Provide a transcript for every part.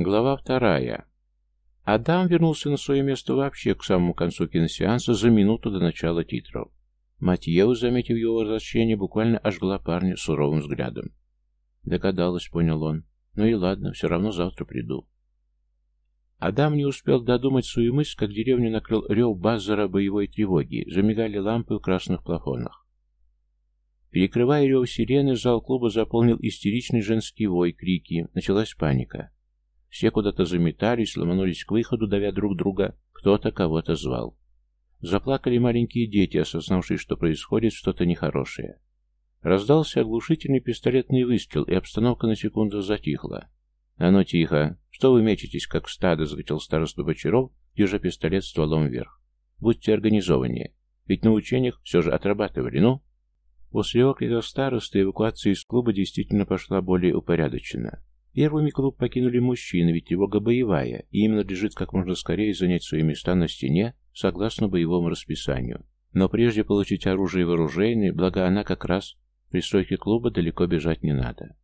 Глава вторая. Адам вернулся на свое место вообще к самому концу киносеанса за минуту до начала титров. Мать Евы, заметив его возвращение, буквально ожгла парня суровым взглядом. Догадалась, понял он. Ну и ладно, все равно завтра приду. Адам не успел додумать свою мысль, как деревню накрыл рев базара боевой тревоги, замигали лампы в красных плафонах. Перекрывая рев сирены, зал клуба заполнил истеричный женский вой, крики. Началась паника. Все куда-то заметались, ломанулись к выходу, давя друг друга. Кто-то кого-то звал. Заплакали маленькие дети, осознавшие, что происходит что-то нехорошее. Раздался оглушительный пистолетный выстрел, и обстановка на секунду затихла. «А ну тихо! Что вы мечетесь, как стадо?» — закричал староста Бочаров, держа пистолет стволом вверх. «Будьте организованнее, ведь на учениях все же отрабатывали, ну?» После окрика старосты эвакуация из клуба действительно пошла более упорядоченно. Первыми клуб покинули мужчины, ведь тревога боевая, и им надлежит как можно скорее занять свои места на стене, согласно боевому расписанию. Но прежде получить оружие и вооружение, благо она как раз при стройке клуба далеко бежать не надо.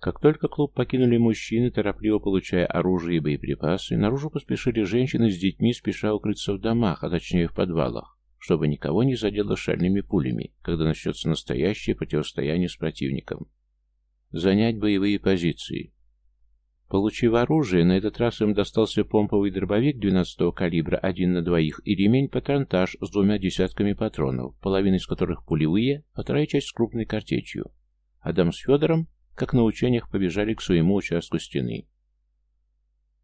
Как только клуб покинули мужчины, торопливо получая оружие и боеприпасы, наружу поспешили женщины с детьми, спеша укрыться в домах, а точнее в подвалах, чтобы никого не задело шальными пулями, когда начнется настоящее противостояние с противником. Занять боевые позиции. Получив оружие, на этот раз им достался помповый дробовик 12-го калибра один на двоих и ремень-патронтаж с двумя десятками патронов, половина из которых пулевые, а вторая часть с крупной картечью. Адам с Федором, как на учениях, побежали к своему участку стены.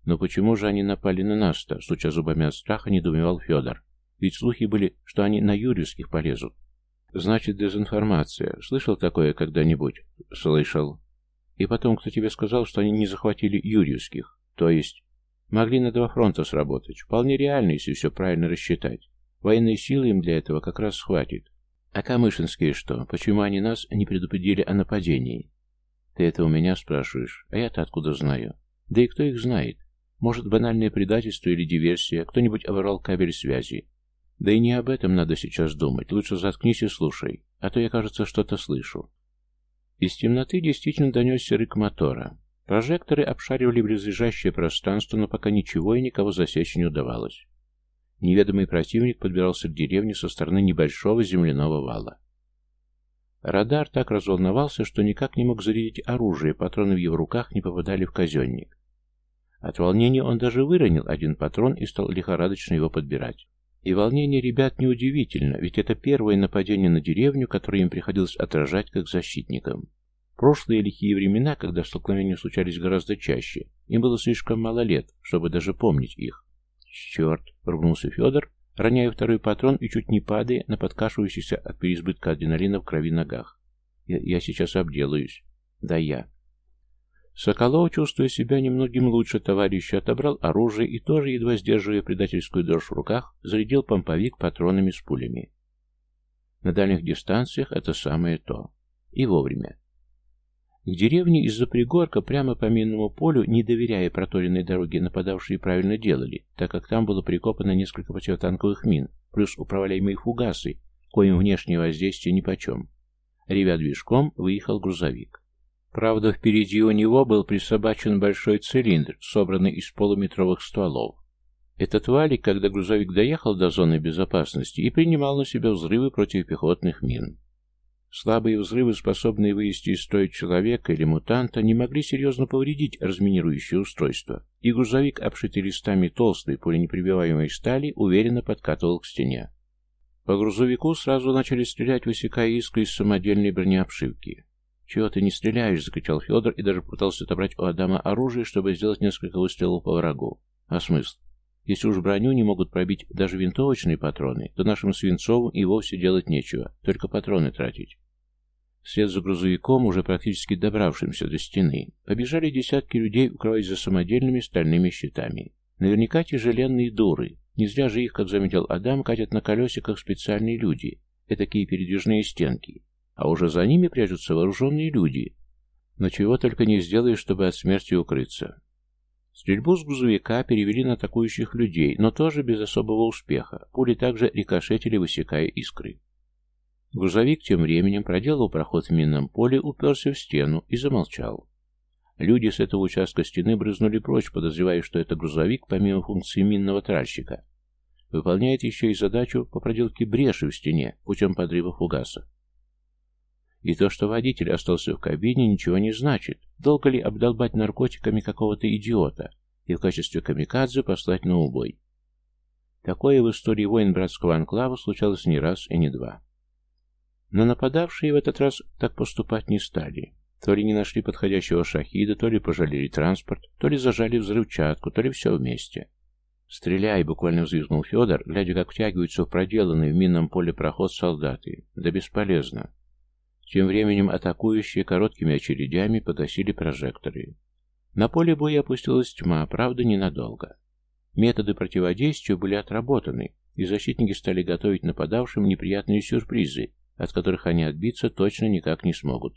«Но почему же они напали на нас-то?» — стуча зубами от страха, недоумевал Федор. «Ведь слухи были, что они на Юрьевских полезут». «Значит, дезинформация. Слышал такое когда-нибудь?» «Слышал. И потом, кто тебе сказал, что они не захватили Юрьевских? То есть, могли на два фронта сработать. Вполне реально, если все правильно рассчитать. Военной силы им для этого как раз хватит. А Камышинские что? Почему они нас не предупредили о нападении? Ты это у меня спрашиваешь, а я-то откуда знаю? Да и кто их знает? Может, банальное предательство или диверсия, кто-нибудь оборвал кабель связи. Да и не об этом надо сейчас думать, лучше заткнись и слушай, а то я, кажется, что-то слышу. Из темноты действительно донесся рык мотора. Прожекторы обшаривали близлежащее пространство, но пока ничего и никого засечь не удавалось. Неведомый противник подбирался к деревне со стороны небольшого земляного вала. Радар так разволновался, что никак не мог зарядить оружие, патроны в его руках не попадали в казенник. От волнения он даже выронил один патрон и стал лихорадочно его подбирать. И волнение ребят неудивительно, ведь это первое нападение на деревню, которое им приходилось отражать как защитникам. Прошлые лихие времена, когда столкновения случались гораздо чаще, им было слишком мало лет, чтобы даже помнить их. «Черт!» — ругнулся Федор, роняя второй патрон и чуть не падая на подкашивающийся от переизбытка адреналина в крови ногах. «Я, я сейчас обделаюсь». «Да я». Соколов, чувствуя себя немногим лучше товарища, отобрал оружие и тоже, едва сдерживая предательскую дрожь в руках, зарядил помповик патронами с пулями. На дальних дистанциях это самое то. И вовремя. К деревне из-за пригорка прямо по минному полю, не доверяя проторенной дороге, нападавшие правильно делали, так как там было прикопано несколько противотанковых мин, плюс управляемые фугасы, коим внешнее воздействие нипочем. Ревя движком, выехал грузовик. Правда, впереди у него был присобачен большой цилиндр, собранный из полуметровых стволов. Этот валик, когда грузовик доехал до зоны безопасности, и принимал на себя взрывы противопехотных мин. Слабые взрывы, способные вывести из строя человека или мутанта, не могли серьезно повредить разминирующее устройство, и грузовик, обшитый листами толстой пуленепробиваемой стали, уверенно подкатывал к стене. По грузовику сразу начали стрелять, высекая искры из самодельной бронеобшивки. «Чего ты не стреляешь?» — закричал Федор и даже пытался отобрать у Адама оружие, чтобы сделать несколько выстрелов по врагу. А смысл? Если уж броню не могут пробить даже винтовочные патроны, то нашим свинцовым и вовсе делать нечего, только патроны тратить. Вслед за грузовиком, уже практически добравшимся до стены, побежали десятки людей, укрываясь за самодельными стальными щитами. Наверняка тяжеленные дуры. Не зря же их, как заметил Адам, катят на колесиках специальные люди. Этакие передвижные стенки а уже за ними прячутся вооруженные люди. Но чего только не сделаешь, чтобы от смерти укрыться. Стрельбу с грузовика перевели на атакующих людей, но тоже без особого успеха. Пули также рикошетили, высекая искры. Грузовик тем временем проделал проход в минном поле, уперся в стену и замолчал. Люди с этого участка стены брызнули прочь, подозревая, что это грузовик, помимо функции минного тральщика, выполняет еще и задачу по проделке бреши в стене путем подрыва фугаса. И то, что водитель остался в кабине, ничего не значит. Долго ли обдолбать наркотиками какого-то идиота и в качестве камикадзе послать на убой? Такое в истории войн братского анклава случалось не раз и не два. Но нападавшие в этот раз так поступать не стали. То ли не нашли подходящего шахида, то ли пожалели транспорт, то ли зажали взрывчатку, то ли все вместе. «Стреляй!» — буквально взвизгнул Федор, глядя, как втягиваются в проделанный в минном поле проход солдаты. «Да бесполезно. Тем временем атакующие короткими очередями погасили прожекторы. На поле боя опустилась тьма, правда, ненадолго. Методы противодействия были отработаны, и защитники стали готовить нападавшим неприятные сюрпризы, от которых они отбиться точно никак не смогут.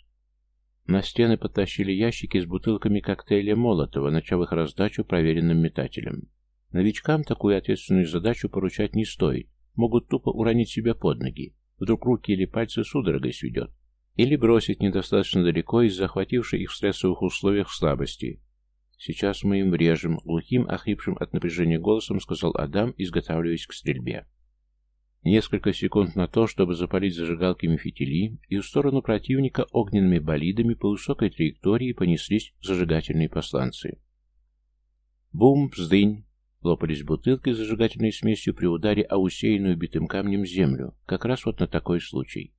На стены подтащили ящики с бутылками коктейля Молотова, начав их раздачу проверенным метателям. Новичкам такую ответственную задачу поручать не стоит, могут тупо уронить себя под ноги, вдруг руки или пальцы судорогой сведет. Или бросить недостаточно далеко из захватившей их в стрессовых условиях слабости. «Сейчас мы им врежем», — глухим, охрипшим от напряжения голосом сказал Адам, изготавливаясь к стрельбе. Несколько секунд на то, чтобы запалить зажигалками фитили, и в сторону противника огненными болидами по высокой траектории понеслись зажигательные посланцы. Бум, вздынь! Лопались бутылки с зажигательной смесью при ударе о усеянную битым камнем землю, как раз вот на такой случай.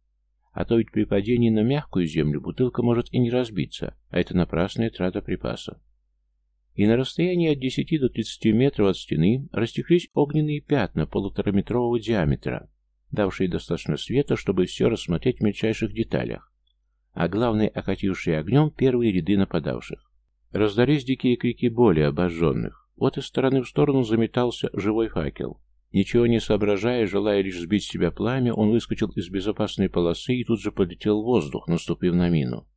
А то ведь при падении на мягкую землю бутылка может и не разбиться, а это напрасная трата припаса. И на расстоянии от 10 до 30 метров от стены растеклись огненные пятна полутораметрового диаметра, давшие достаточно света, чтобы все рассмотреть в мельчайших деталях, а главное, окатившие огнем первые ряды нападавших. Раздались дикие крики боли обожженных. Вот из стороны в сторону заметался живой факел. Ничего не соображая, желая лишь сбить себя пламя, он выскочил из безопасной полосы и тут же полетел в воздух, наступив на мину.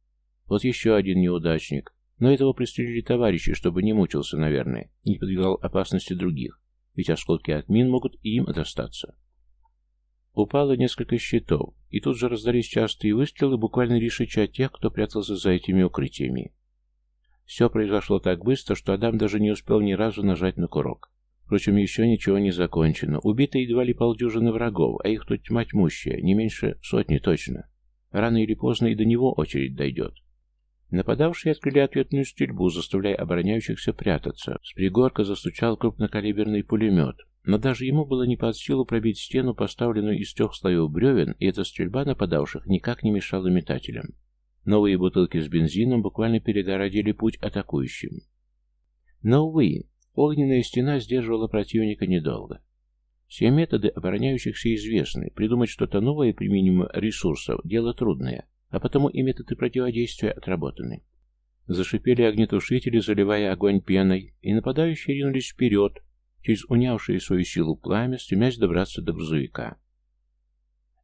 Вот еще один неудачник. Но этого пристрелили товарищи, чтобы не мучился, наверное, и не подвигал опасности других, ведь осколки от мин могут и им достаться. Упало несколько щитов, и тут же раздались частые выстрелы, буквально решича тех, кто прятался за этими укрытиями. Все произошло так быстро, что Адам даже не успел ни разу нажать на курок. Впрочем, еще ничего не закончено. Убито едва ли полдюжины врагов, а их тут тьма тьмущая, не меньше сотни точно. Рано или поздно и до него очередь дойдет. Нападавшие открыли ответную стрельбу, заставляя обороняющихся прятаться. С пригорка застучал крупнокалиберный пулемет, но даже ему было не под силу пробить стену, поставленную из трех слоев бревен, и эта стрельба нападавших никак не мешала метателям. Новые бутылки с бензином буквально перегородили путь атакующим. Но, увы, Огненная стена сдерживала противника недолго. Все методы обороняющихся известны, придумать что-то новое при минимуме ресурсов – дело трудное, а потому и методы противодействия отработаны. Зашипели огнетушители, заливая огонь пеной, и нападающие ринулись вперед, через унявшие свою силу пламя, стремясь добраться до грузовика.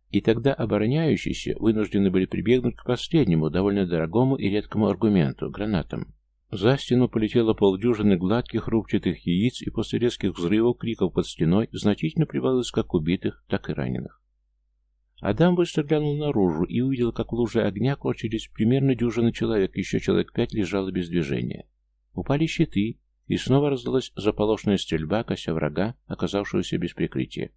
И тогда обороняющиеся вынуждены были прибегнуть к последнему, довольно дорогому и редкому аргументу – гранатам. За стену полетело полдюжины гладких рубчатых яиц, и после резких взрывов, криков под стеной значительно прибавилось как убитых, так и раненых. Адам быстро глянул наружу и увидел, как в луже огня корчились примерно дюжина человек, еще человек пять лежало без движения. Упали щиты, и снова раздалась заполошная стрельба, кося врага, оказавшегося без прикрытия.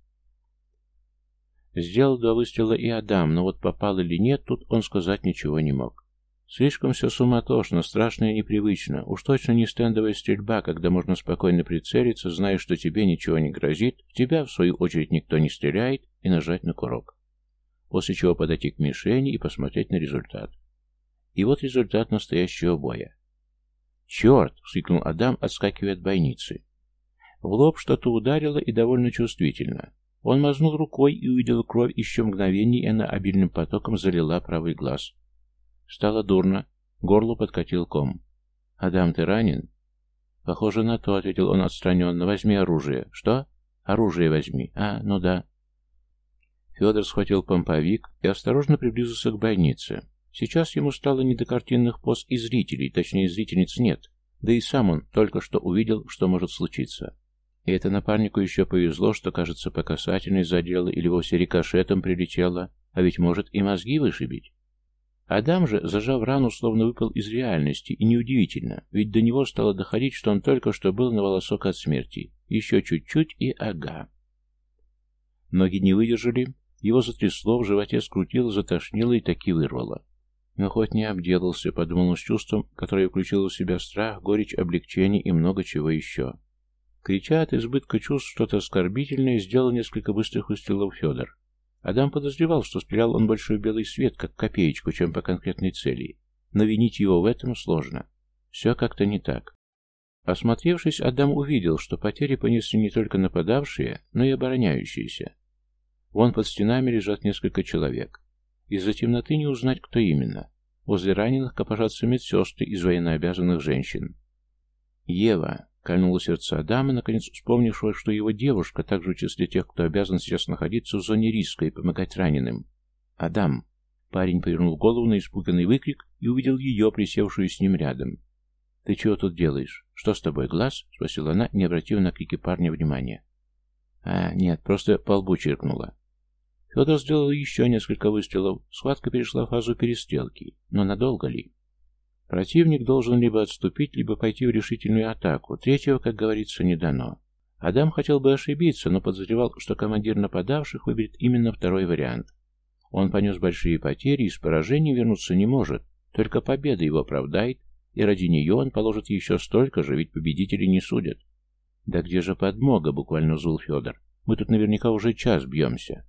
Сделал два выстрела и Адам, но вот попал или нет, тут он сказать ничего не мог. Слишком все суматошно, страшно и непривычно. Уж точно не стендовая стрельба, когда можно спокойно прицелиться, зная, что тебе ничего не грозит, тебя, в свою очередь, никто не стреляет, и нажать на курок. После чего подойти к мишени и посмотреть на результат. И вот результат настоящего боя. «Черт!» — вскрикнул Адам, отскакивая от бойницы. В лоб что-то ударило и довольно чувствительно. Он мазнул рукой и увидел кровь еще мгновений, и она обильным потоком залила правый глаз. Стало дурно. Горло подкатил ком. «Адам, ты ранен?» «Похоже на то», — ответил он отстраненно. «Возьми оружие». «Что?» «Оружие возьми». «А, ну да». Федор схватил помповик и осторожно приблизился к больнице. Сейчас ему стало не до картинных поз и зрителей, точнее, зрительниц нет. Да и сам он только что увидел, что может случиться. И это напарнику еще повезло, что, кажется, по касательной задела или вовсе рикошетом прилетело, а ведь может и мозги вышибить. Адам же, зажав рану, словно выпал из реальности, и неудивительно, ведь до него стало доходить, что он только что был на волосок от смерти. Еще чуть-чуть и ага. Ноги не выдержали, его затрясло, в животе скрутило, затошнило и таки вырвало. Но хоть не обделался, подумал он с чувством, которое включило в себя страх, горечь, облегчение и много чего еще. Крича от избытка чувств что-то оскорбительное, сделал несколько быстрых выстрелов Федор. Адам подозревал, что стрелял он большой белый свет, как копеечку, чем по конкретной цели. Но винить его в этом сложно. Все как-то не так. Осмотревшись, Адам увидел, что потери понесли не только нападавшие, но и обороняющиеся. Вон под стенами лежат несколько человек. Из-за темноты не узнать, кто именно. Возле раненых копошатся медсестры из военнообязанных женщин. Ева, Кольнуло сердце Адама, наконец вспомнившего, что его девушка также в числе тех, кто обязан сейчас находиться в зоне риска и помогать раненым. «Адам!» Парень повернул голову на испуганный выкрик и увидел ее, присевшую с ним рядом. «Ты чего тут делаешь? Что с тобой, глаз?» — спросила она, не обратив на крики парня внимания. «А, нет, просто по лбу чиркнула». Федор сделал еще несколько выстрелов. Схватка перешла в фазу перестрелки. Но надолго ли? Противник должен либо отступить, либо пойти в решительную атаку. Третьего, как говорится, не дано. Адам хотел бы ошибиться, но подозревал, что командир нападавших выберет именно второй вариант. Он понес большие потери и с поражением вернуться не может, только победа его оправдает, и ради нее он положит еще столько же, ведь победители не судят. «Да где же подмога?» — буквально взвыл Федор. «Мы тут наверняка уже час бьемся».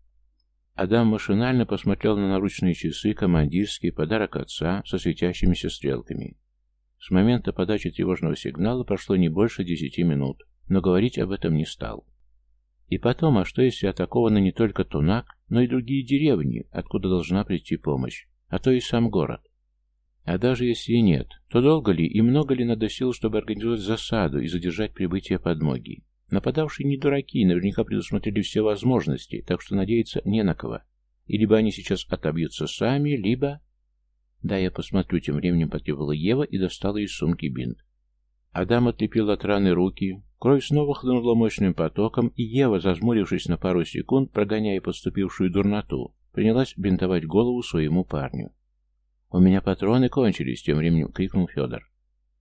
Адам машинально посмотрел на наручные часы, командирский, подарок отца со светящимися стрелками. С момента подачи тревожного сигнала прошло не больше десяти минут, но говорить об этом не стал. И потом, а что если атакованы не только Тунак, но и другие деревни, откуда должна прийти помощь, а то и сам город? А даже если и нет, то долго ли и много ли надо сил, чтобы организовать засаду и задержать прибытие подмоги? Нападавшие не дураки, наверняка предусмотрели все возможности, так что надеяться не на кого. И либо они сейчас отобьются сами, либо... Да, я посмотрю, тем временем потребовала Ева и достала из сумки бинт. Адам отлепил от раны руки, кровь снова хлынула мощным потоком, и Ева, зажмурившись на пару секунд, прогоняя поступившую дурноту, принялась бинтовать голову своему парню. «У меня патроны кончились», — тем временем крикнул Федор.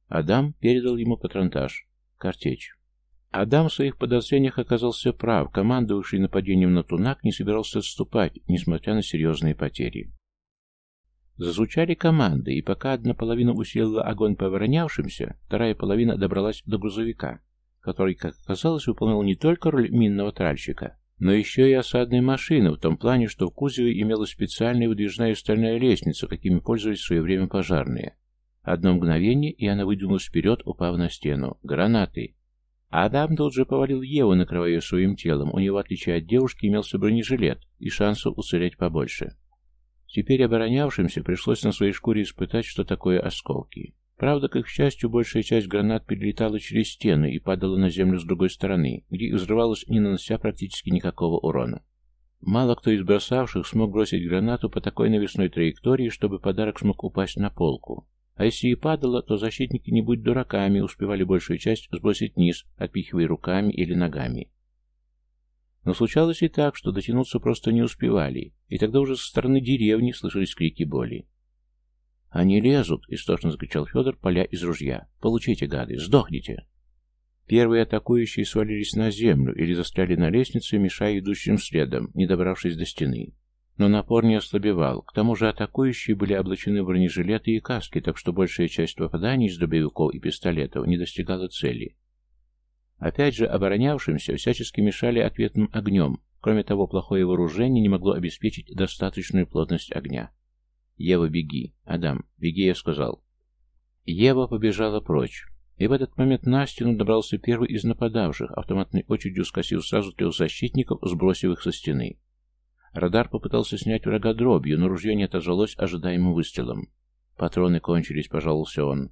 Адам передал ему патронтаж. Картечь. Адам в своих подозрениях оказался прав. Командовавший нападением на Тунак не собирался отступать, несмотря на серьезные потери. Зазвучали команды, и пока одна половина усилила огонь по оборонявшимся, вторая половина добралась до грузовика, который, как оказалось, выполнял не только роль минного тральщика, но еще и осадной машины, в том плане, что в кузове имелась специальная выдвижная стальная лестница, какими пользовались в свое время пожарные. Одно мгновение, и она выдвинулась вперед, упав на стену. Гранаты. Адам тут же повалил Еву, накрывая ее своим телом. У него, в отличие от девушки, имелся бронежилет, и шансов уцелеть побольше. Теперь оборонявшимся пришлось на своей шкуре испытать, что такое осколки. Правда, к их счастью, большая часть гранат перелетала через стены и падала на землю с другой стороны, где их взрывалось, не нанося практически никакого урона. Мало кто из бросавших смог бросить гранату по такой навесной траектории, чтобы подарок смог упасть на полку. А если и падало, то защитники, не будь дураками, успевали большую часть сбросить вниз, отпихивая руками или ногами. Но случалось и так, что дотянуться просто не успевали, и тогда уже со стороны деревни слышались крики боли. «Они лезут!» — истошно закричал Федор, поля из ружья. «Получите, гады! Сдохните!» Первые атакующие свалились на землю или застряли на лестнице, мешая идущим следом, не добравшись до стены. Но напор не ослабевал. К тому же атакующие были облачены в бронежилеты и каски, так что большая часть попаданий из дробовиков и пистолетов не достигала цели. Опять же, оборонявшимся всячески мешали ответным огнем. Кроме того, плохое вооружение не могло обеспечить достаточную плотность огня. «Ева, беги!» «Адам, беги!» я сказал. Ева побежала прочь. И в этот момент на стену добрался первый из нападавших, автоматной очередью скосил сразу трех защитников, сбросив их со стены. Радар попытался снять врага дробью, но ружье не отозвалось ожидаемым выстрелом. Патроны кончились, пожаловался он.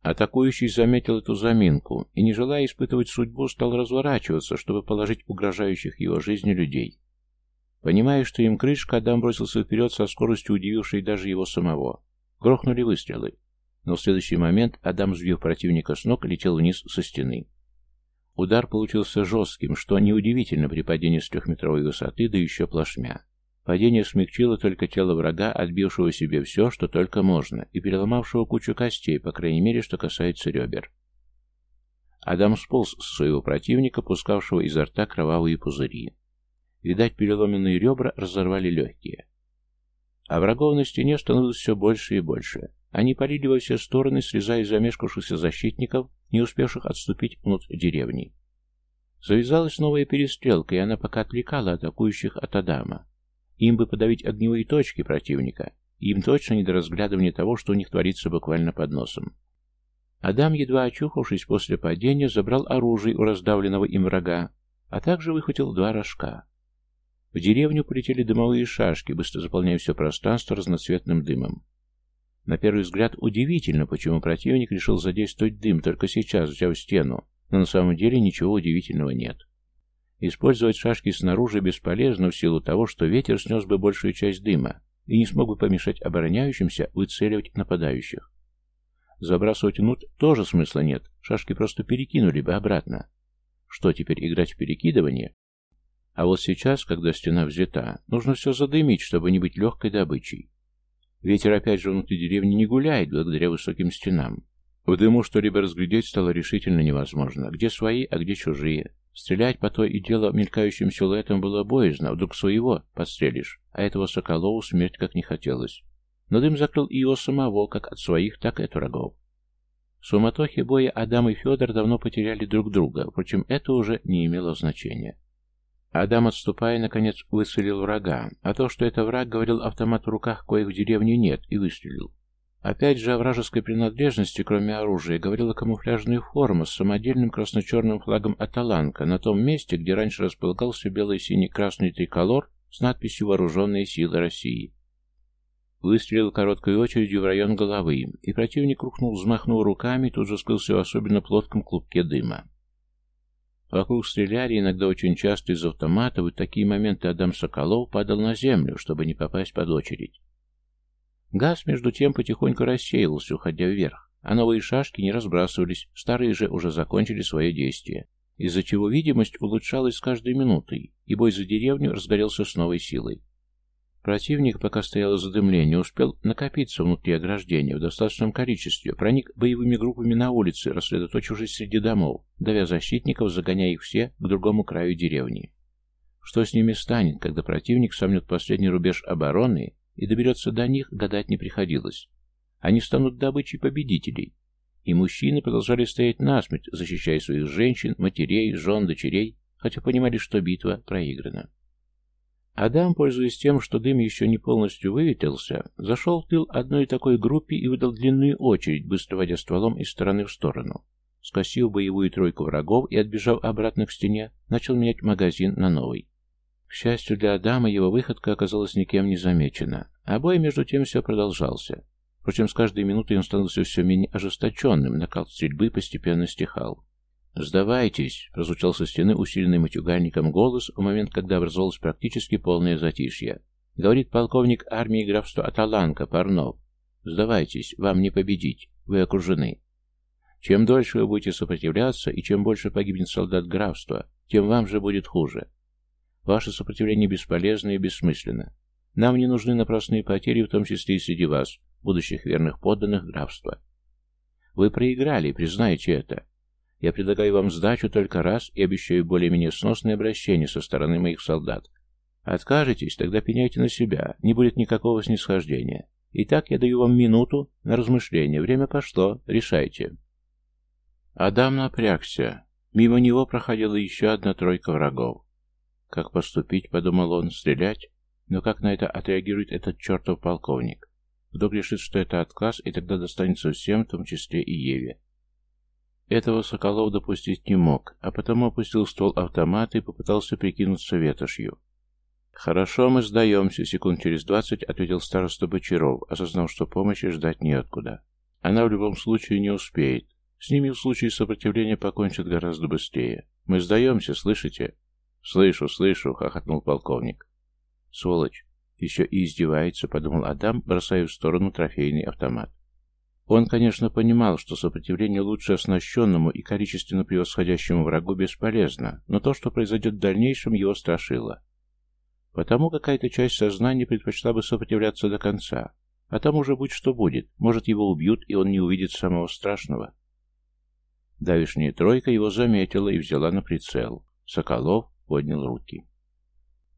Атакующий заметил эту заминку и, не желая испытывать судьбу, стал разворачиваться, чтобы положить угрожающих его жизни людей. Понимая, что им крышка, Адам бросился вперед со скоростью, удивившей даже его самого. Грохнули выстрелы. Но в следующий момент Адам, сбив противника с ног, летел вниз со стены. Удар получился жестким, что неудивительно при падении с трехметровой высоты, да еще плашмя. Падение смягчило только тело врага, отбившего себе все, что только можно, и переломавшего кучу костей, по крайней мере, что касается ребер. Адам сполз со своего противника, пускавшего изо рта кровавые пузыри. Видать, переломенные ребра разорвали легкие. А врагов на стене становилось все больше и больше. Они парили во все стороны, срезая замешкавшихся защитников, не успевших отступить внутрь деревни. Завязалась новая перестрелка, и она пока отвлекала атакующих от Адама. Им бы подавить огневые точки противника, им точно не до разглядывания того, что у них творится буквально под носом. Адам, едва очухавшись после падения, забрал оружие у раздавленного им врага, а также выхватил два рожка. В деревню полетели дымовые шашки, быстро заполняя все пространство разноцветным дымом. На первый взгляд удивительно, почему противник решил задействовать дым только сейчас, взяв стену, но на самом деле ничего удивительного нет. Использовать шашки снаружи бесполезно в силу того, что ветер снес бы большую часть дыма и не смог бы помешать обороняющимся выцеливать нападающих. Забрасывать внутрь тоже смысла нет, шашки просто перекинули бы обратно. Что теперь, играть в перекидывание? А вот сейчас, когда стена взята, нужно все задымить, чтобы не быть легкой добычей. Ветер опять же внутри деревни не гуляет, благодаря высоким стенам. В дыму что-либо разглядеть стало решительно невозможно. Где свои, а где чужие. Стрелять по той и дело мелькающим силуэтом было боязно, вдруг своего подстрелишь, а этого Соколову смерть как не хотелось. Но дым закрыл и его самого, как от своих, так и от врагов. В суматохе боя Адам и Федор давно потеряли друг друга, впрочем, это уже не имело значения. Адам, отступая, наконец выцелил врага, а то, что это враг, говорил автомат в руках, коих в деревне нет, и выстрелил. Опять же о вражеской принадлежности, кроме оружия, говорила камуфляжная форма с самодельным красно-черным флагом Аталанка на том месте, где раньше располагался бело-синий-красный триколор с надписью «Вооруженные силы России». Выстрелил короткой очередью в район головы, и противник рухнул, взмахнув руками, тут же скрылся в особенно плотком клубке дыма. Вокруг стреляли, иногда очень часто из автоматов, и в такие моменты Адам Соколов падал на землю, чтобы не попасть под очередь. Газ, между тем, потихоньку рассеивался, уходя вверх, а новые шашки не разбрасывались, старые же уже закончили свое действие, из-за чего видимость улучшалась с каждой минутой, и бой за деревню разгорелся с новой силой. Противник, пока стояло задымление, успел накопиться внутри ограждения в достаточном количестве, проник боевыми группами на улице, рассредоточившись среди домов, давя защитников, загоняя их все к другому краю деревни. Что с ними станет, когда противник сомнет последний рубеж обороны и доберется до них, гадать не приходилось. Они станут добычей победителей. И мужчины продолжали стоять насмерть, защищая своих женщин, матерей, жен, дочерей, хотя понимали, что битва проиграна. Адам, пользуясь тем, что дым еще не полностью выветрился, зашел в тыл одной такой группе и выдал длинную очередь, быстро водя стволом из стороны в сторону. Скосив боевую тройку врагов и отбежав обратно к стене, начал менять магазин на новый. К счастью для Адама, его выходка оказалась никем не замечена, а бой между тем все продолжался. Впрочем, с каждой минутой он становился все менее ожесточенным, накал стрельбы постепенно стихал. «Сдавайтесь!» — прозвучал со стены усиленный матюгальником голос в момент, когда образовалось практически полное затишье. Говорит полковник армии графства Аталанка, Парнов. «Сдавайтесь, вам не победить, вы окружены. Чем дольше вы будете сопротивляться, и чем больше погибнет солдат графства, тем вам же будет хуже. Ваше сопротивление бесполезно и бессмысленно. Нам не нужны напрасные потери, в том числе и среди вас, будущих верных подданных графства. Вы проиграли, признайте это. Я предлагаю вам сдачу только раз и обещаю более-менее сносное обращение со стороны моих солдат. Откажетесь, тогда пеняйте на себя, не будет никакого снисхождения. Итак, я даю вам минуту на размышление. Время пошло, решайте. Адам напрягся. Мимо него проходила еще одна тройка врагов. Как поступить, подумал он, стрелять? Но как на это отреагирует этот чертов полковник? Вдруг решит, что это отказ, и тогда достанется всем, в том числе и Еве. Этого Соколов допустить не мог, а потому опустил ствол автомата и попытался прикинуться ветошью. «Хорошо, мы сдаемся», — секунд через двадцать ответил староста Бочаров, осознав, что помощи ждать неоткуда. Она в любом случае не успеет. С ними в случае сопротивления покончат гораздо быстрее. Мы сдаемся, слышите? «Слышу, слышу», — хохотнул полковник. «Сволочь! Еще и издевается», — подумал Адам, бросая в сторону трофейный автомат. Он, конечно, понимал, что сопротивление лучше оснащенному и количественно превосходящему врагу бесполезно, но то, что произойдет в дальнейшем, его страшило. Потому какая-то часть сознания предпочла бы сопротивляться до конца. А там уже будь что будет. Может, его убьют, и он не увидит самого страшного. Давишняя тройка его заметила и взяла на прицел. Соколов поднял руки.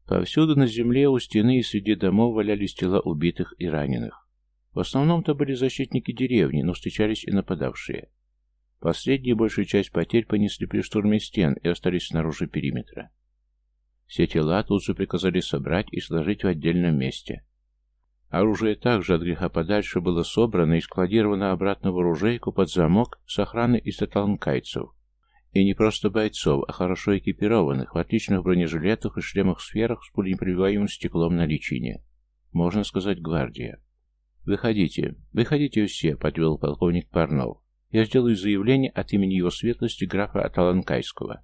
Повсюду на земле, у стены и среди домов валялись тела убитых и раненых. В основном-то были защитники деревни, но встречались и нападавшие. Последние большую часть потерь понесли при штурме стен и остались снаружи периметра. Все тела тут же приказали собрать и сложить в отдельном месте. Оружие также от греха подальше было собрано и складировано обратно в оружейку под замок с охраной из таталанкайцев. И не просто бойцов, а хорошо экипированных, в отличных бронежилетах и шлемах-сферах с пуленепробиваемым стеклом на личине. Можно сказать, гвардия. «Выходите, выходите все», — подвел полковник Парнов. «Я сделаю заявление от имени его светлости графа Аталанкайского».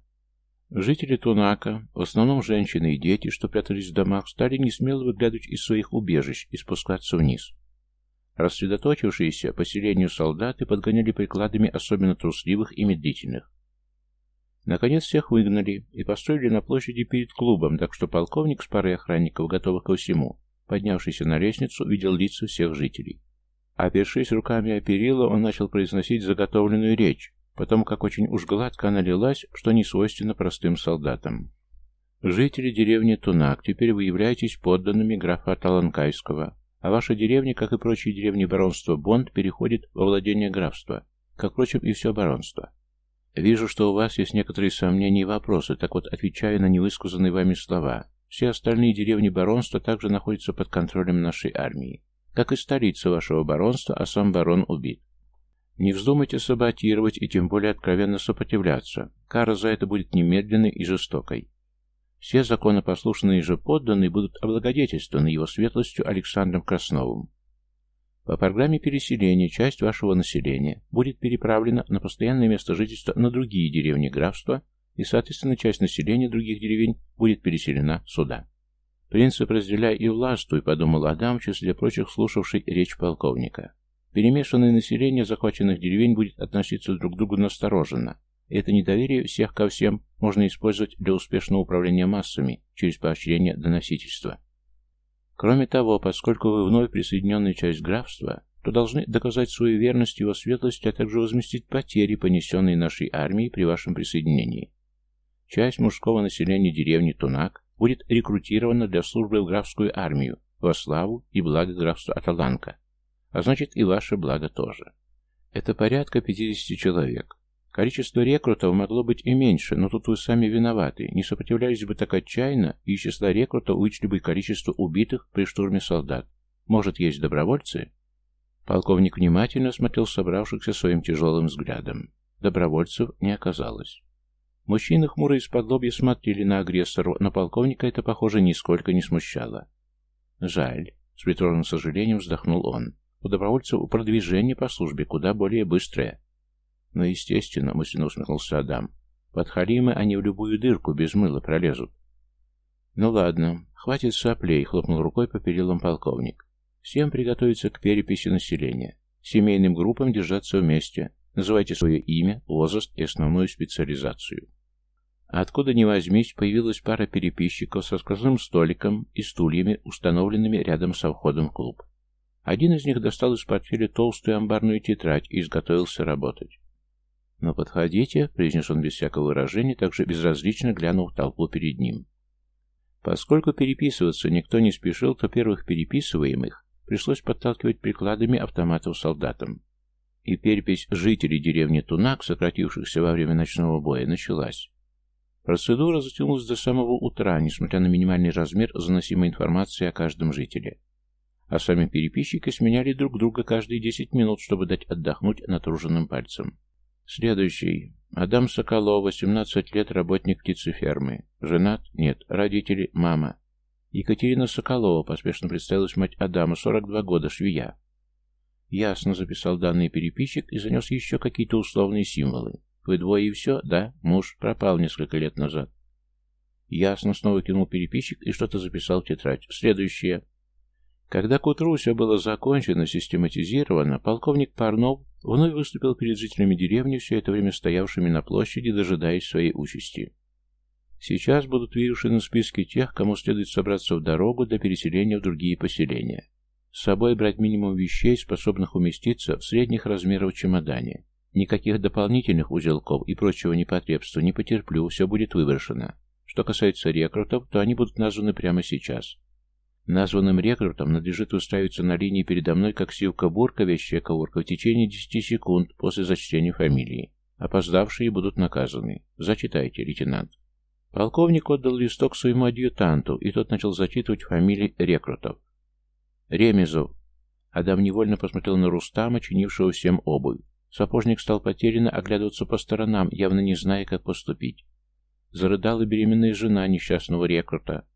Жители Тунака, в основном женщины и дети, что прятались в домах, стали несмело выглядывать из своих убежищ и спускаться вниз. Рассредоточившиеся поселению солдаты подгоняли прикладами особенно трусливых и медлительных. Наконец всех выгнали и построили на площади перед клубом, так что полковник с парой охранников, готовых ко всему, поднявшийся на лестницу, видел лица всех жителей. Опершись руками о перила, он начал произносить заготовленную речь, потому как очень уж гладко она лилась, что не свойственно простым солдатам. Жители деревни Тунак, теперь вы являетесь подданными графа Таланкайского, а ваша деревня, как и прочие деревни баронства Бонд, переходит во владение графства, как, впрочем, и все баронство. Вижу, что у вас есть некоторые сомнения и вопросы, так вот, отвечая на невысказанные вами слова, все остальные деревни баронства также находятся под контролем нашей армии, как и столица вашего баронства, а сам барон убит. Не вздумайте саботировать и тем более откровенно сопротивляться. Кара за это будет немедленной и жестокой. Все законопослушные же подданные будут облагодетельствованы его светлостью Александром Красновым. По программе переселения часть вашего населения будет переправлена на постоянное место жительства на другие деревни графства, и, соответственно, часть населения других деревень будет переселена сюда. Принцип «разделяй и властвуй», — подумал Адам, в числе прочих слушавший речь полковника. Перемешанное население захваченных деревень будет относиться друг к другу настороженно. Это недоверие всех ко всем можно использовать для успешного управления массами через поощрение доносительства. Кроме того, поскольку вы вновь присоединенная часть графства, то должны доказать свою верность его светлости, а также возместить потери, понесенные нашей армией при вашем присоединении. Часть мужского населения деревни Тунак будет рекрутирована для службы в графскую армию во славу и благо графства Аталанка, а значит и ваше благо тоже. Это порядка 50 человек. Количество рекрутов могло быть и меньше, но тут вы сами виноваты. Не сопротивлялись бы так отчаянно, и из числа рекрутов вычли бы количество убитых при штурме солдат. Может, есть добровольцы? Полковник внимательно смотрел собравшихся своим тяжелым взглядом. Добровольцев не оказалось. Мужчины хмуро из-под лобья смотрели на агрессора, но полковника это, похоже, нисколько не смущало. «Жаль», — с притворным сожалением вздохнул он. У добровольцев продвижение по службе куда более быстрое. Но, естественно, мысленно усмехнулся Адам. Под Халимы они в любую дырку без мыла пролезут. Ну ладно, хватит соплей, хлопнул рукой по перилам полковник. Всем приготовиться к переписи населения. Семейным группам держаться вместе. Называйте свое имя, возраст и основную специализацию. Откуда ни возьмись, появилась пара переписчиков со сквозным столиком и стульями, установленными рядом со входом в клуб. Один из них достал из портфеля толстую амбарную тетрадь и изготовился работать. «Но «Ну, подходите», — произнес он без всякого выражения, также безразлично глянул толпу перед ним. Поскольку переписываться никто не спешил, то первых переписываемых пришлось подталкивать прикладами автоматов солдатам. И перепись жителей деревни Тунак, сократившихся во время ночного боя, началась. Процедура затянулась до самого утра, несмотря на минимальный размер заносимой информации о каждом жителе а сами переписчики сменяли друг друга каждые 10 минут, чтобы дать отдохнуть натруженным пальцем. Следующий. Адам Соколов, 18 лет, работник птицефермы. Женат? Нет. Родители? Мама. Екатерина Соколова, поспешно представилась мать Адама, 42 года, швея. Ясно записал данный переписчик и занес еще какие-то условные символы. Вы двое и все? Да. Муж пропал несколько лет назад. Ясно, снова кинул переписчик и что-то записал в тетрадь. Следующее. Когда к утру все было закончено, систематизировано, полковник Парнов вновь выступил перед жителями деревни, все это время стоявшими на площади, дожидаясь своей участи. Сейчас будут вывешены списки тех, кому следует собраться в дорогу для переселения в другие поселения. С собой брать минимум вещей, способных уместиться в средних размерах чемодане. Никаких дополнительных узелков и прочего непотребства не потерплю, все будет выброшено. Что касается рекрутов, то они будут названы прямо сейчас. Названным рекрутам надлежит устраиваться на линии передо мной, как сивка-бурка, вещая ковурка, в течение 10 секунд после зачтения фамилии. Опоздавшие будут наказаны. Зачитайте, лейтенант. Полковник отдал листок своему адъютанту, и тот начал зачитывать фамилии рекрутов. Ремезов. Адам невольно посмотрел на Рустама, чинившего всем обувь. Сапожник стал потерянно оглядываться по сторонам, явно не зная, как поступить. Зарыдала беременная жена несчастного рекрута.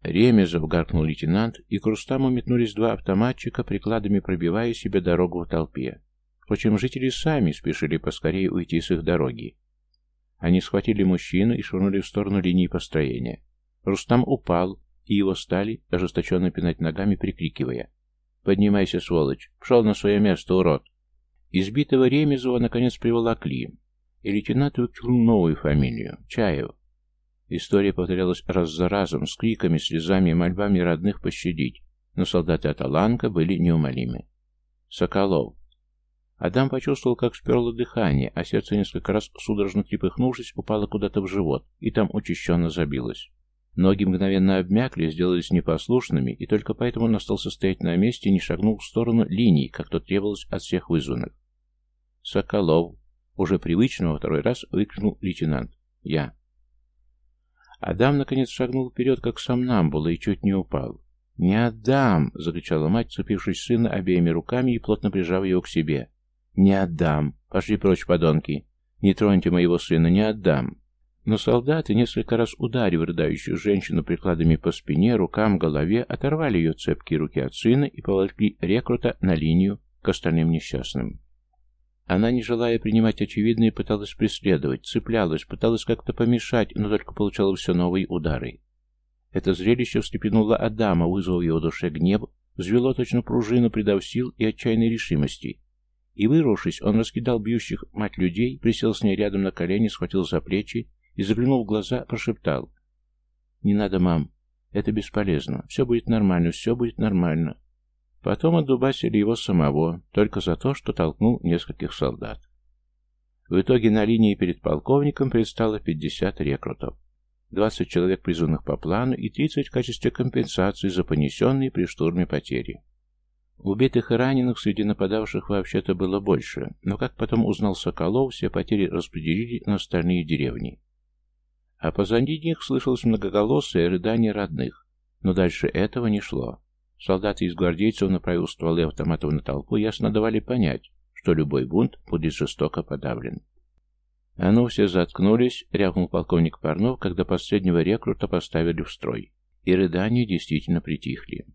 «Ремезов!» — гаркнул лейтенант, и к Рустаму метнулись два автоматчика, прикладами пробивая себе дорогу в толпе. Впрочем, жители сами спешили поскорее уйти с их дороги. Они схватили мужчину и швырнули в сторону линии построения. Рустам упал, и его стали ожесточенно пинать ногами, прикрикивая. «Поднимайся, сволочь! Пшел на свое место, урод!» Избитого Ремезова наконец приволокли, и лейтенант выкинул новую фамилию — Чаев. История повторялась раз за разом, с криками, слезами и мольбами родных пощадить, но солдаты Аталанка были неумолимы. Соколов. Адам почувствовал, как сперло дыхание, а сердце несколько раз, судорожно трепыхнувшись, упало куда-то в живот, и там учащенно забилось. Ноги мгновенно обмякли, сделались непослушными, и только поэтому он остался стоять на месте и не шагнул в сторону линий, как то требовалось от всех вызванных. «Соколов!» Уже привычно во второй раз выкрикнул лейтенант. «Я!» Адам, наконец, шагнул вперед, как сам Намбула, и чуть не упал. «Не отдам!» — закричала мать, цепившись сына обеими руками и плотно прижав его к себе. «Не отдам! Пошли прочь, подонки! Не троньте моего сына, не отдам!» Но солдаты, несколько раз ударив рыдающую женщину прикладами по спине, рукам, голове, оторвали ее цепкие руки от сына и поволокли рекрута на линию к остальным несчастным. Она, не желая принимать очевидное, пыталась преследовать, цеплялась, пыталась как-то помешать, но только получала все новые удары. Это зрелище встрепенуло Адама, вызвав в его душе гнев, взвело точно пружину, придав сил и отчаянной решимости. И, вырвавшись, он раскидал бьющих мать людей, присел с ней рядом на колени, схватил за плечи и, заглянув в глаза, прошептал. «Не надо, мам. Это бесполезно. Все будет нормально, все будет нормально. Потом отдубасили его самого, только за то, что толкнул нескольких солдат. В итоге на линии перед полковником предстало 50 рекрутов. 20 человек, призванных по плану, и 30 в качестве компенсации за понесенные при штурме потери. Убитых и раненых среди нападавших вообще-то было больше, но, как потом узнал Соколов, все потери распределили на остальные деревни. А позади них слышалось многоголосое рыдание родных, но дальше этого не шло. Солдаты из гвардейцев, направив стволы автоматов на толпу, ясно давали понять, что любой бунт будет жестоко подавлен. «А ну, все заткнулись!» — рявкнул полковник Парнов, когда последнего рекрута поставили в строй. И рыдания действительно притихли.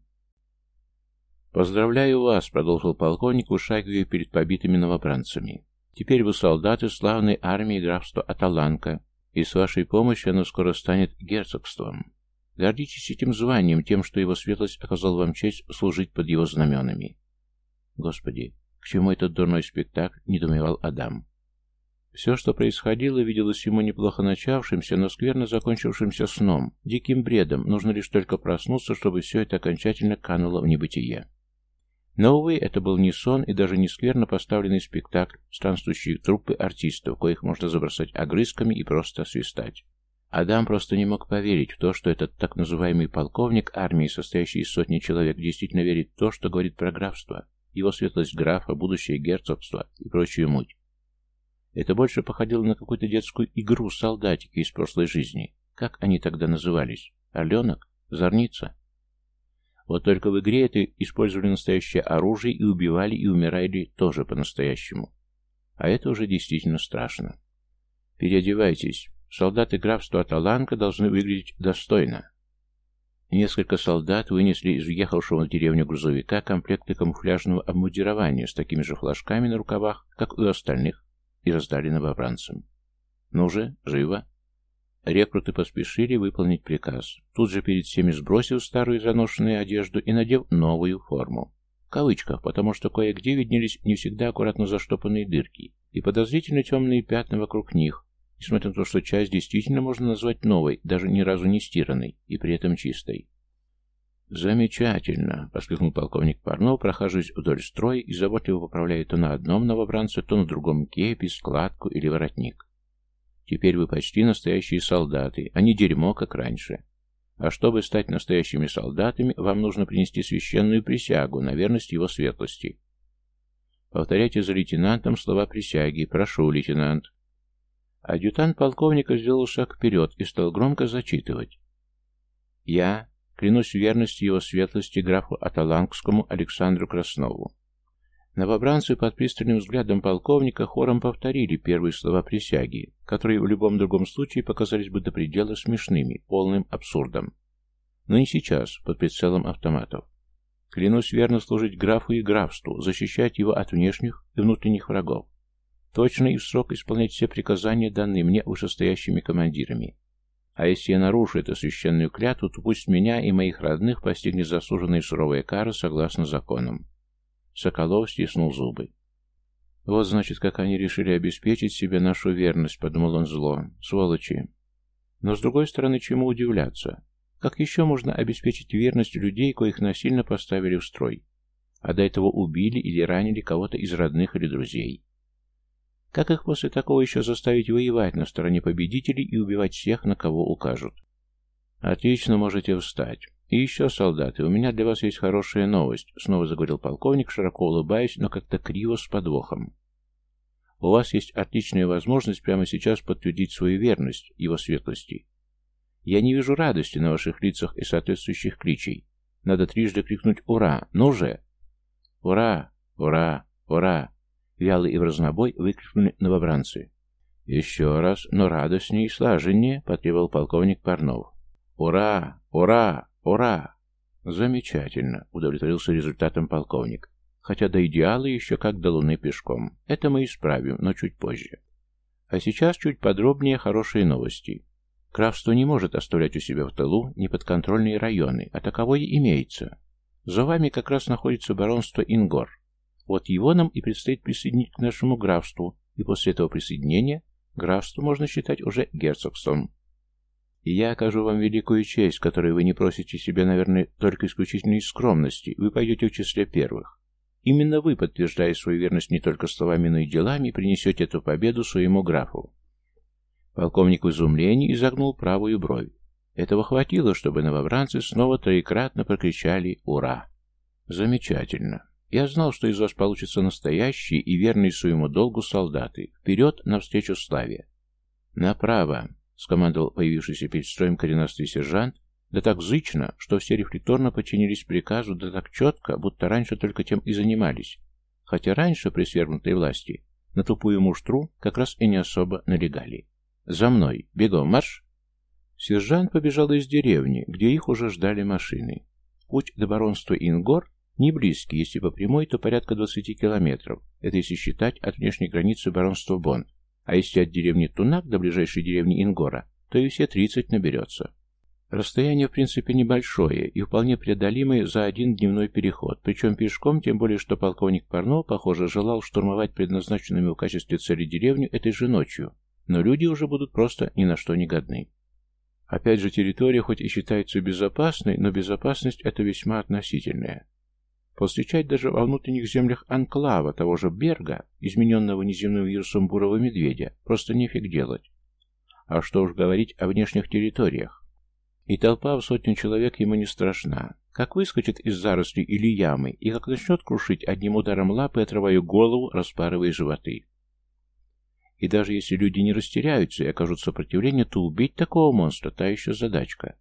«Поздравляю вас!» — продолжил полковник, ушагивая перед побитыми новобранцами. «Теперь вы солдаты славной армии графства Аталанка, и с вашей помощью оно скоро станет герцогством. Гордитесь этим званием, тем, что его светлость оказал вам честь служить под его знаменами. Господи, к чему этот дурной спектакль, недоумевал Адам. Все, что происходило, виделось ему неплохо начавшимся, но скверно закончившимся сном, диким бредом, нужно лишь только проснуться, чтобы все это окончательно кануло в небытие. Но, увы, это был не сон и даже не скверно поставленный спектакль странствующей труппы артистов, коих можно забросать огрызками и просто свистать. Адам просто не мог поверить в то, что этот так называемый полковник армии, состоящий из сотни человек, действительно верит в то, что говорит про графство, его светлость графа, будущее герцогство и прочую муть. Это больше походило на какую-то детскую игру солдатики из прошлой жизни. Как они тогда назывались? Орленок? Зорница? Вот только в игре это использовали настоящее оружие и убивали и умирали тоже по-настоящему. А это уже действительно страшно. Переодевайтесь. Солдаты графства Аталанка должны выглядеть достойно. Несколько солдат вынесли из въехавшего в деревню грузовика комплекты камуфляжного обмундирования с такими же флажками на рукавах, как и у остальных, и раздали новобранцам. «Ну же, живо!» Рекруты поспешили выполнить приказ, тут же перед всеми сбросив старую заношенную одежду и надев новую форму. В кавычках, потому что кое-где виднелись не всегда аккуратно заштопанные дырки и подозрительно темные пятна вокруг них, несмотря на то, что часть действительно можно назвать новой, даже ни разу не стиранной, и при этом чистой. «Замечательно!» — воскликнул полковник Парнов, прохаживаясь вдоль строя и заботливо поправляя то на одном новобранце, то на другом кепи, складку или воротник. «Теперь вы почти настоящие солдаты, а не дерьмо, как раньше. А чтобы стать настоящими солдатами, вам нужно принести священную присягу на верность его светлости. Повторяйте за лейтенантом слова присяги. Прошу, лейтенант». Адъютант полковника сделал шаг вперед и стал громко зачитывать. «Я, Клянусь верности его светлости графу Аталангскому Александру Краснову. Новобранцы под пристальным взглядом полковника хором повторили первые слова присяги, которые в любом другом случае показались бы до предела смешными, полным абсурдом. Но не сейчас, под прицелом автоматов. Клянусь верно служить графу и графству, защищать его от внешних и внутренних врагов. Точно и в срок исполнять все приказания, данные мне вышестоящими командирами. А если я нарушу эту священную клятву, то пусть меня и моих родных постигнет заслуженная суровая кара согласно законам. Соколов стиснул зубы. Вот, значит, как они решили обеспечить себе нашу верность, подумал он зло. Сволочи. Но с другой стороны, чему удивляться? Как еще можно обеспечить верность людей, коих насильно поставили в строй? А до этого убили или ранили кого-то из родных или друзей? Как их после такого еще заставить воевать на стороне победителей и убивать всех, на кого укажут? Отлично, можете встать. И еще, солдаты, у меня для вас есть хорошая новость, снова заговорил полковник, широко улыбаясь, но как-то криво с подвохом. У вас есть отличная возможность прямо сейчас подтвердить свою верность его светлости. Я не вижу радости на ваших лицах и соответствующих кличей. Надо трижды крикнуть «Ура!» Ну же! «Ура! Ура! Ура!» Вяло и в разнобой выкрикнули новобранцы. «Еще раз, но радостнее и слаженнее», — потребовал полковник Парнов. «Ура! Ура! Ура!» «Замечательно», — удовлетворился результатом полковник. «Хотя до идеала еще как до луны пешком. Это мы исправим, но чуть позже. А сейчас чуть подробнее хорошие новости. Графство не может оставлять у себя в тылу неподконтрольные районы, а таковое имеется. За вами как раз находится баронство Ингор. Вот его нам и предстоит присоединить к нашему графству, и после этого присоединения графство можно считать уже герцогством. И я окажу вам великую честь, которую вы не просите себе, наверное, только исключительно из скромности, вы пойдете в числе первых. Именно вы, подтверждая свою верность не только словами, но и делами, принесете эту победу своему графу. Полковник в изумлении изогнул правую бровь. Этого хватило, чтобы новобранцы снова троекратно прокричали «Ура!». Замечательно. Я знал, что из вас получатся настоящие и верные своему долгу солдаты. Вперед, навстречу славе. Направо, скомандовал появившийся перед строем коренастый сержант, да так зычно, что все рефлекторно подчинились приказу, да так четко, будто раньше только тем и занимались. Хотя раньше, при свергнутой власти, на тупую муштру как раз и не особо налегали. «За мной! Бегом марш!» Сержант побежал из деревни, где их уже ждали машины. Путь до баронства Ингор не близкий, если по прямой, то порядка 20 километров. Это если считать от внешней границы баронства Бон. А если от деревни Тунак до ближайшей деревни Ингора, то и все 30 наберется. Расстояние, в принципе, небольшое и вполне преодолимое за один дневной переход, причем пешком, тем более, что полковник Парно, похоже, желал штурмовать предназначенными в качестве цели деревню этой же ночью, но люди уже будут просто ни на что не годны. Опять же, территория хоть и считается безопасной, но безопасность это весьма относительная. Повстречать даже во внутренних землях анклава того же Берга, измененного неземным вирусом бурого медведя, просто нефиг делать. А что уж говорить о внешних территориях. И толпа в сотню человек ему не страшна. Как выскочит из зарослей или ямы, и как начнет крушить одним ударом лапы, отрывая голову, распарывая животы. И даже если люди не растеряются и окажут сопротивление, то убить такого монстра – та еще задачка.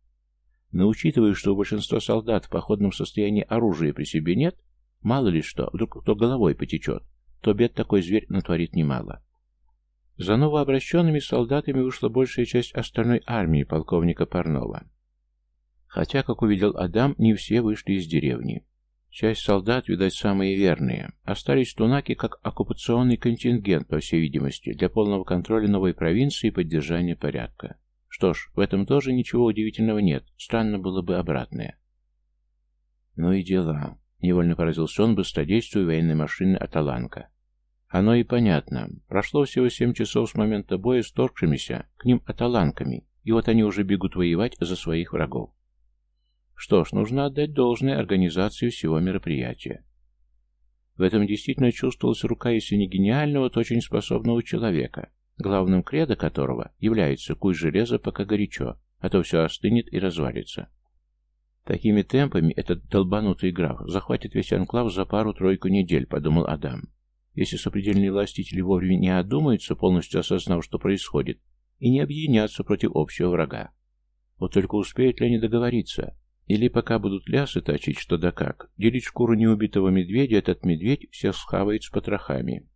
Но учитывая, что у большинства солдат в походном состоянии оружия при себе нет, мало ли что, вдруг кто головой потечет, то бед такой зверь натворит немало. За новообращенными солдатами вышла большая часть остальной армии полковника Парнова. Хотя, как увидел Адам, не все вышли из деревни. Часть солдат, видать, самые верные. Остались тунаки как оккупационный контингент, по всей видимости, для полного контроля новой провинции и поддержания порядка. Что ж, в этом тоже ничего удивительного нет. Странно было бы обратное. Ну и дела. Невольно поразился он быстродействию военной машины Аталанка. Оно и понятно. Прошло всего семь часов с момента боя с торгшимися к ним аталанками, и вот они уже бегут воевать за своих врагов. Что ж, нужно отдать должное организации всего мероприятия. В этом действительно чувствовалась рука, если не гениального, то очень способного человека, главным кредо которого является «куй железо, пока горячо», а то все остынет и развалится. Такими темпами этот долбанутый граф захватит весь анклав за пару-тройку недель, подумал Адам. Если сопредельные властители вовремя не одумаются, полностью осознав, что происходит, и не объединятся против общего врага. Вот только успеют ли они договориться? Или пока будут лясы точить что да как, делить шкуру неубитого медведя, этот медведь всех схавает с потрохами.